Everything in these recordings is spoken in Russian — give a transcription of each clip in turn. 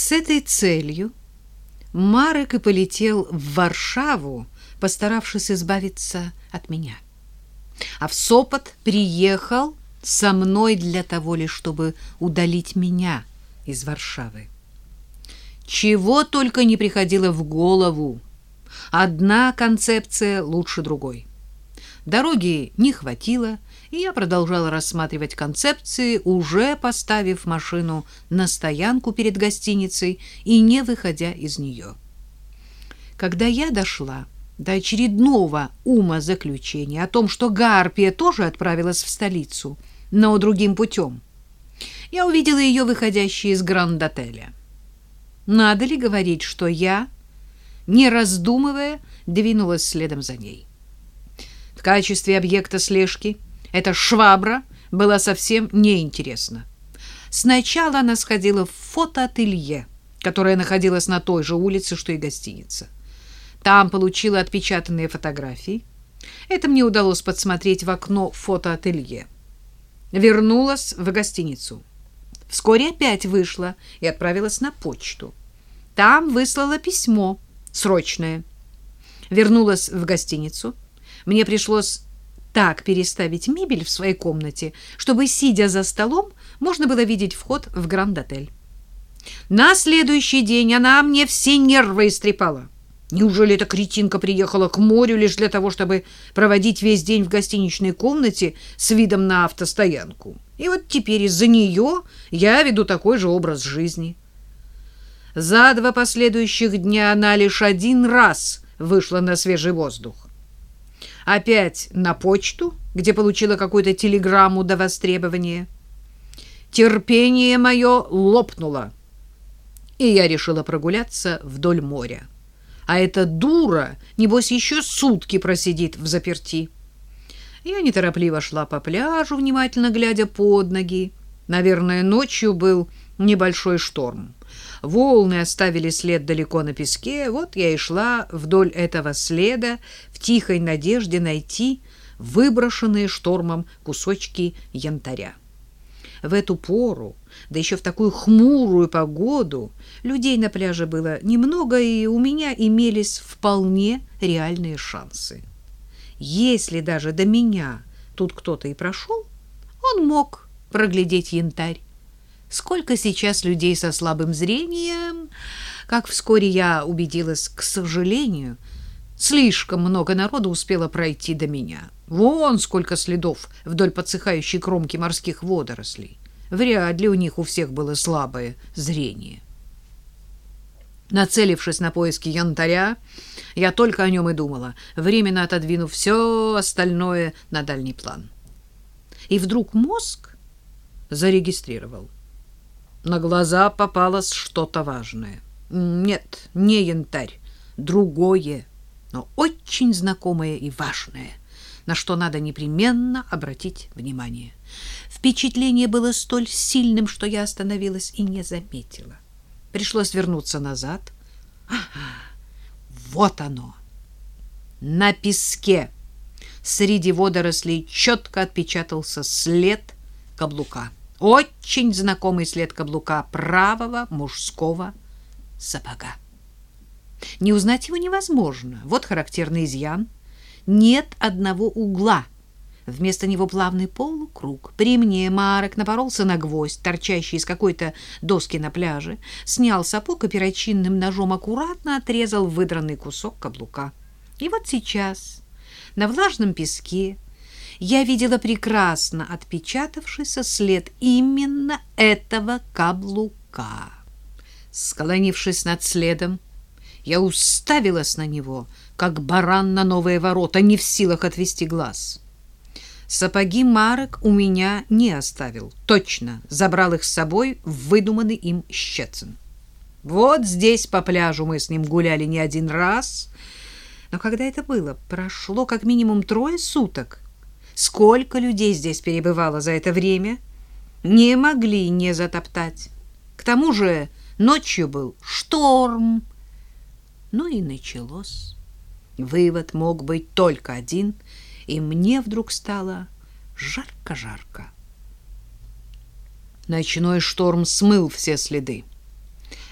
С этой целью Марек и полетел в Варшаву, постаравшись избавиться от меня. А в Сопот приехал со мной для того лишь, чтобы удалить меня из Варшавы. Чего только не приходило в голову. Одна концепция лучше другой. Дороги не хватило, и я продолжала рассматривать концепции, уже поставив машину на стоянку перед гостиницей и не выходя из нее. Когда я дошла до очередного ума заключения о том, что Гарпия тоже отправилась в столицу, но другим путем, я увидела ее выходящей из Гранд-отеля. Надо ли говорить, что я, не раздумывая, двинулась следом за ней? В качестве объекта слежки эта швабра была совсем неинтересна. Сначала она сходила в фотоателье, которое находилось на той же улице, что и гостиница. Там получила отпечатанные фотографии. Это мне удалось подсмотреть в окно фотоателье. Вернулась в гостиницу. Вскоре опять вышла и отправилась на почту. Там выслала письмо, срочное. Вернулась в гостиницу — мне пришлось так переставить мебель в своей комнате, чтобы, сидя за столом, можно было видеть вход в Гранд-отель. На следующий день она мне все нервы истрепала. Неужели эта кретинка приехала к морю лишь для того, чтобы проводить весь день в гостиничной комнате с видом на автостоянку? И вот теперь из-за нее я веду такой же образ жизни. За два последующих дня она лишь один раз вышла на свежий воздух опять на почту, где получила какую-то телеграмму до востребования. Терпение мое лопнуло, и я решила прогуляться вдоль моря. А эта дура, небось, еще сутки просидит в заперти. Я неторопливо шла по пляжу, внимательно глядя под ноги. Наверное, ночью был небольшой шторм. Волны оставили след далеко на песке. Вот я и шла вдоль этого следа в тихой надежде найти выброшенные штормом кусочки янтаря. В эту пору, да еще в такую хмурую погоду, людей на пляже было немного, и у меня имелись вполне реальные шансы. Если даже до меня тут кто-то и прошел, он мог проглядеть янтарь. Сколько сейчас людей со слабым зрением, как вскоре я убедилась, к сожалению, слишком много народу успело пройти до меня. Вон сколько следов вдоль подсыхающей кромки морских водорослей. Вряд ли у них у всех было слабое зрение. Нацелившись на поиски янтаря, я только о нем и думала, временно отодвинув все остальное на дальний план. И вдруг мозг зарегистрировал — на глаза попалось что-то важное. Нет, не янтарь, другое, но очень знакомое и важное, на что надо непременно обратить внимание. Впечатление было столь сильным, что я остановилась и не заметила. Пришлось вернуться назад. Ага, вот оно. На песке среди водорослей четко отпечатался след каблука. Очень знакомый след каблука правого мужского сапога. Не узнать его невозможно. Вот характерный изъян. Нет одного угла. Вместо него плавный полукруг. При мне Марек напоролся на гвоздь, торчащий из какой-то доски на пляже, снял сапог и перочинным ножом аккуратно отрезал выдранный кусок каблука. И вот сейчас на влажном песке я видела прекрасно отпечатавшийся след именно этого каблука. Склонившись над следом, я уставилась на него, как баран на новые ворота, не в силах отвести глаз. Сапоги Марок у меня не оставил. Точно, забрал их с собой в выдуманный им Щецин. Вот здесь по пляжу мы с ним гуляли не один раз. Но когда это было? Прошло как минимум трое суток. Сколько людей здесь перебывало за это время, не могли не затоптать. К тому же ночью был шторм. Ну и началось. Вывод мог быть только один, и мне вдруг стало жарко-жарко. Ночной шторм смыл все следы.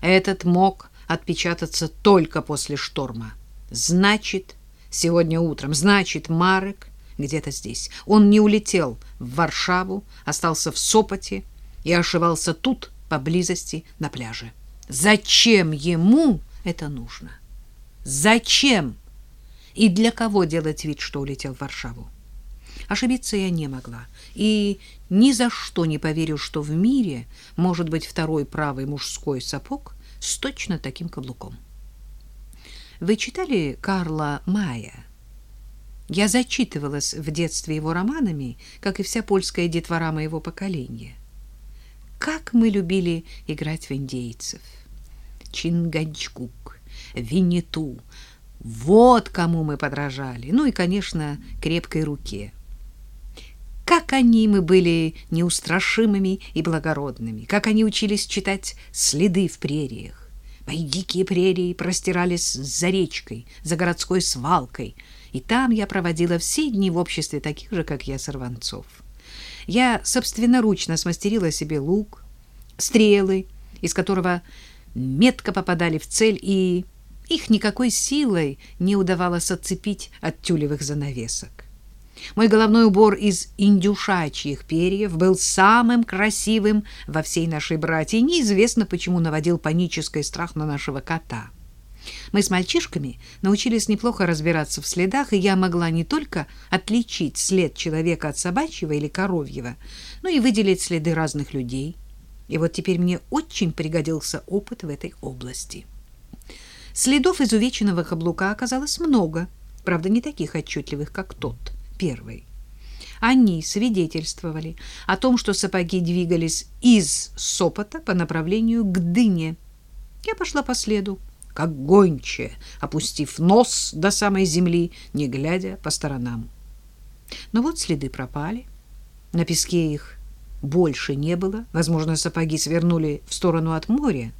Этот мог отпечататься только после шторма. Значит, сегодня утром, значит, Марек где-то здесь. Он не улетел в Варшаву, остался в Сопоте и ошивался тут, поблизости, на пляже. Зачем ему это нужно? Зачем? И для кого делать вид, что улетел в Варшаву? Ошибиться я не могла, и ни за что не поверю, что в мире может быть второй правый мужской сапог с точно таким каблуком. Вы читали Карла Мая? Я зачитывалась в детстве его романами, как и вся польская детвора моего поколения. Как мы любили играть в индейцев. Чингачгук, Винниту. Вот кому мы подражали. Ну и, конечно, крепкой руке. Как они мы были неустрашимыми и благородными, как они учились читать следы в прериях. Мои дикие прерии простирались за речкой, за городской свалкой, и там я проводила все дни в обществе таких же, как я, сорванцов. Я собственноручно смастерила себе лук, стрелы, из которого метко попадали в цель, и их никакой силой не удавалось отцепить от тюлевых занавесок. Мой головной убор из индюшачьих перьев был самым красивым во всей нашей братье, и неизвестно, почему наводил панический страх на нашего кота. Мы с мальчишками научились неплохо разбираться в следах, и я могла не только отличить след человека от собачьего или коровьего, но и выделить следы разных людей. И вот теперь мне очень пригодился опыт в этой области. Следов изувеченного каблука оказалось много, правда, не таких отчетливых, как тот — первой. Они свидетельствовали о том, что сапоги двигались из Сопота по направлению к Дыне. Я пошла по следу, как гончая, опустив нос до самой земли, не глядя по сторонам. Но вот следы пропали. На песке их больше не было. Возможно, сапоги свернули в сторону от моря.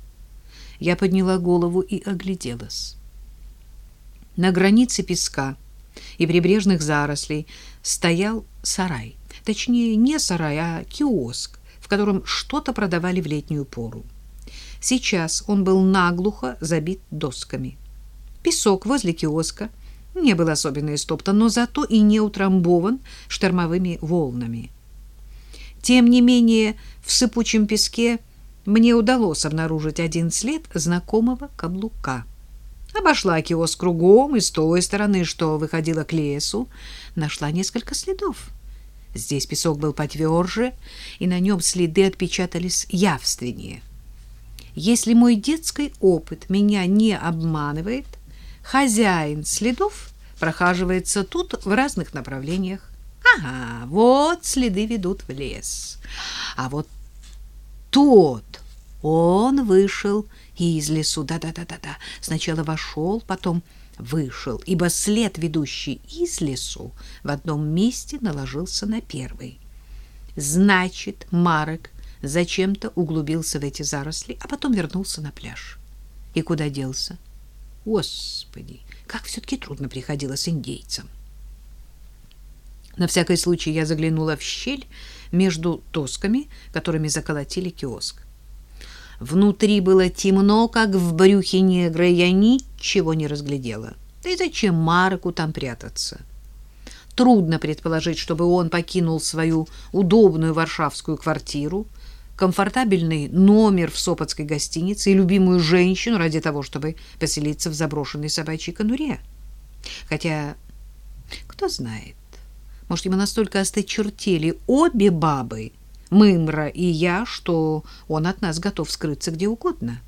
Я подняла голову и огляделась. На границе песка и прибрежных зарослей стоял сарай. Точнее, не сарай, а киоск, в котором что-то продавали в летнюю пору. Сейчас он был наглухо забит досками. Песок возле киоска не был особенно истоптан, но зато и не утрамбован штормовыми волнами. Тем не менее, в сыпучем песке мне удалось обнаружить один след знакомого каблука — Обошла киоск кругом и с той стороны, что выходила к лесу, нашла несколько следов. Здесь песок был потверже, и на нем следы отпечатались явственнее. Если мой детский опыт меня не обманывает, хозяин следов прохаживается тут в разных направлениях. Ага, вот следы ведут в лес. А вот тот, он вышел из лесу. Да-да-да-да-да. Сначала вошел, потом вышел, ибо след, ведущий из лесу, в одном месте наложился на первый. Значит, Марек зачем-то углубился в эти заросли, а потом вернулся на пляж. И куда делся? Господи, как все-таки трудно приходилось индейцам. На всякий случай я заглянула в щель между досками, которыми заколотили киоск. Внутри было темно, как в брюхе негра, и я ничего не разглядела. Да и зачем Марку там прятаться? Трудно предположить, чтобы он покинул свою удобную варшавскую квартиру, комфортабельный номер в Сопотской гостинице и любимую женщину ради того, чтобы поселиться в заброшенной собачьей конуре. Хотя, кто знает, может, ему настолько осточертели обе бабы, Мымра и я, что он от нас готов скрыться где угодно,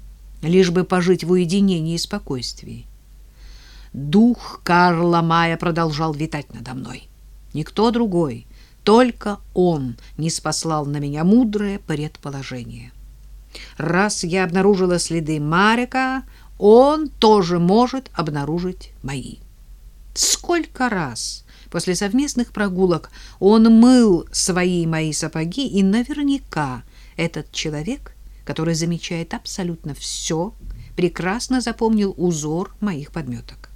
лишь бы пожить в уединении и спокойствии. Дух Карла Мая продолжал витать надо мной. Никто другой, только он не спаслал на меня мудрое предположение. Раз я обнаружила следы Марика, он тоже может обнаружить мои. Сколько раз После совместных прогулок он мыл свои мои сапоги, и наверняка этот человек, который замечает абсолютно все, прекрасно запомнил узор моих подметок.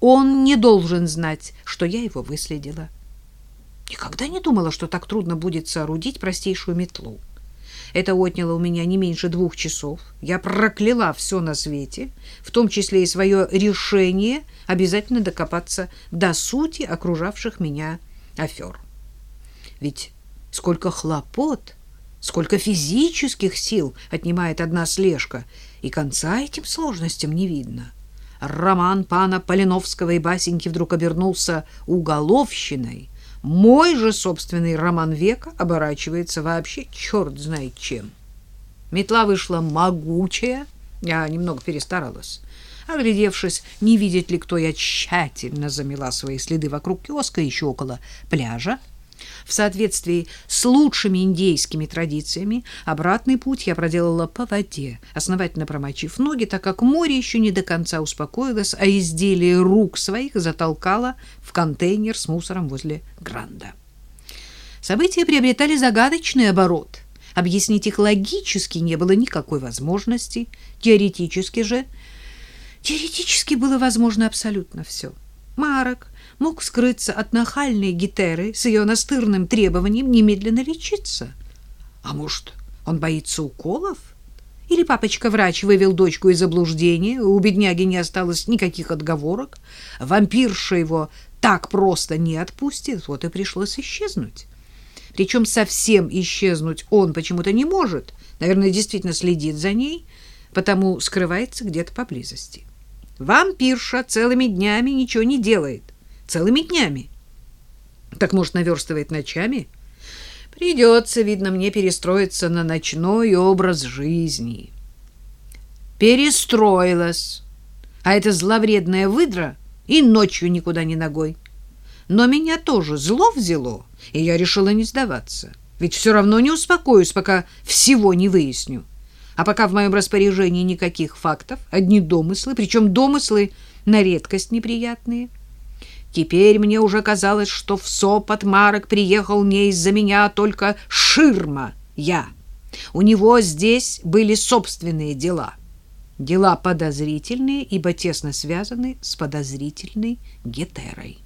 Он не должен знать, что я его выследила. Никогда не думала, что так трудно будет соорудить простейшую метлу. Это отняло у меня не меньше двух часов. Я прокляла все на свете, в том числе и свое решение обязательно докопаться до сути окружавших меня афер. Ведь сколько хлопот, сколько физических сил отнимает одна слежка, и конца этим сложностям не видно. Роман пана Полиновского и Басеньки вдруг обернулся уголовщиной. Мой же собственный роман века оборачивается вообще черт знает чем. Метла вышла могучая, я немного перестаралась. Оглядевшись, не видит ли кто, я тщательно замела свои следы вокруг киоска еще около пляжа, в соответствии с лучшими индейскими традициями, обратный путь я проделала по воде, основательно промочив ноги, так как море еще не до конца успокоилось, а изделие рук своих затолкало в контейнер с мусором возле Гранда. События приобретали загадочный оборот. Объяснить их логически не было никакой возможности, теоретически же... Теоретически было возможно абсолютно все. Марок мог скрыться от нахальной Гетеры с ее настырным требованием немедленно лечиться. А может, он боится уколов? Или папочка-врач вывел дочку из заблуждения, у бедняги не осталось никаких отговорок, вампирша его так просто не отпустит, вот и пришлось исчезнуть. Причем совсем исчезнуть он почему-то не может, наверное, действительно следит за ней, потому скрывается где-то поблизости. Вампирша целыми днями ничего не делает, целыми днями. Так, может, наверстывает ночами? Придется, видно, мне перестроиться на ночной образ жизни. Перестроилась. А эта зловредная выдра и ночью никуда не ногой. Но меня тоже зло взяло, и я решила не сдаваться. Ведь все равно не успокоюсь, пока всего не выясню. А пока в моем распоряжении никаких фактов, одни домыслы, причем домыслы на редкость неприятные — Теперь мне уже казалось, что в Сопот Марок приехал не из-за меня, а только ширма я. У него здесь были собственные дела. Дела подозрительные, ибо тесно связаны с подозрительной Гетерой.